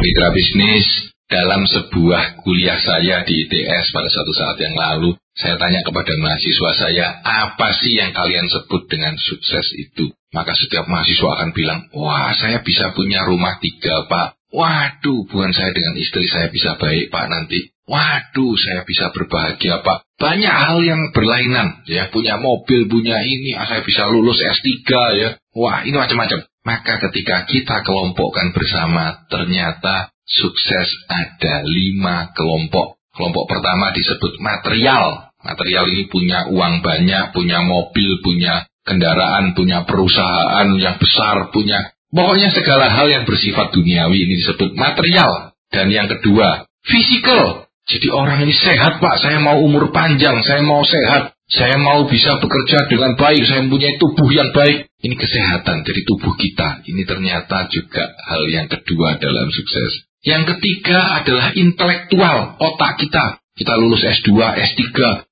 Mitra bisnis, dalam sebuah kuliah saya di ITS pada suatu saat yang lalu, saya tanya kepada mahasiswa saya, apa sih yang kalian sebut dengan sukses itu? Maka setiap mahasiswa akan bilang, wah saya bisa punya rumah tiga pak. Waduh, bukan saya dengan istri saya bisa baik pak nanti. Waduh, saya bisa berbahagia pak. Banyak hal yang berlainan, ya punya mobil, punya ini, ah, saya bisa lulus S3 ya. Wah, ini macam-macam. Maka ketika kita kelompokkan bersama, ternyata sukses ada lima kelompok. Kelompok pertama disebut material. Material ini punya uang banyak, punya mobil, punya kendaraan, punya perusahaan yang besar, punya pokoknya segala hal yang bersifat duniawi ini disebut material. Dan yang kedua, physical. Jadi orang ini sehat pak, saya mau umur panjang, saya mau sehat, saya mau bisa bekerja dengan baik, saya mempunyai tubuh yang baik. Ini kesehatan dari tubuh kita. Ini ternyata juga hal yang kedua dalam sukses. Yang ketiga adalah intelektual, otak kita. Kita lulus S2, S3,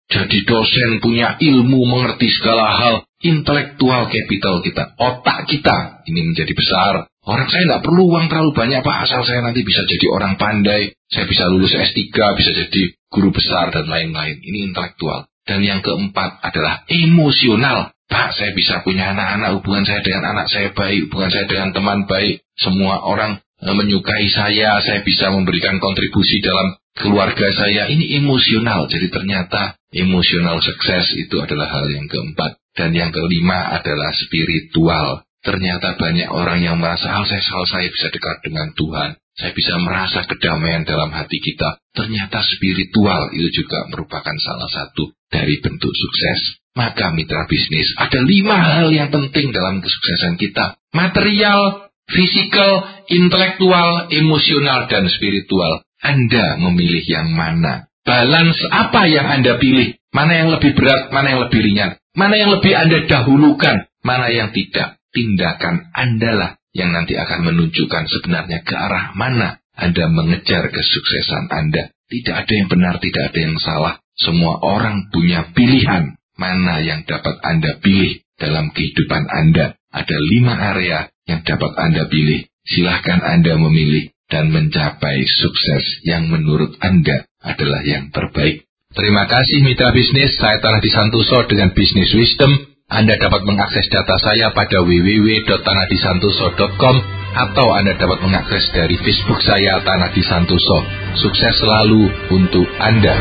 jadi dosen, punya ilmu, mengerti segala hal. Intelektual capital kita, otak kita, ini menjadi besar. Orang saya tidak perlu uang terlalu banyak pak, asal saya nanti bisa jadi orang pandai. Saya bisa lulus S3, bisa jadi guru besar dan lain-lain. Ini intelektual. Dan yang keempat adalah emosional. Pak, saya bisa punya anak-anak, hubungan saya dengan anak saya baik, hubungan saya dengan teman baik. Semua orang eh, menyukai saya, saya bisa memberikan kontribusi dalam keluarga saya. Ini emosional, jadi ternyata emosional sukses itu adalah hal yang keempat. Dan yang kelima adalah spiritual. Ternyata banyak orang yang merasa, oh saya, saya bisa dekat dengan Tuhan. Saya bisa merasa kedamaian dalam hati kita. Ternyata spiritual itu juga merupakan salah satu dari bentuk sukses. Maka mitra bisnis, ada lima hal yang penting dalam kesuksesan kita. Material, fisikal, intelektual, emosional, dan spiritual. Anda memilih yang mana? Balance apa yang Anda pilih? Mana yang lebih berat, mana yang lebih ringan? Mana yang lebih Anda dahulukan, mana yang tidak? Tindakan Anda lah yang nanti akan menunjukkan sebenarnya ke arah mana Anda mengejar kesuksesan Anda. Tidak ada yang benar, tidak ada yang salah. Semua orang punya pilihan mana yang dapat Anda pilih dalam kehidupan Anda. Ada lima area yang dapat Anda pilih. Silahkan Anda memilih dan mencapai sukses yang menurut Anda adalah yang terbaik. Terima kasih mitra bisnis, saya Tanah Disantoso dengan Business Wisdom. Anda dapat mengakses data saya pada www.tanahdisantoso.com atau Anda dapat mengakses dari Facebook saya Tanah Disantoso. Sukses selalu untuk Anda.